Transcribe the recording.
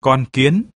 con kiến.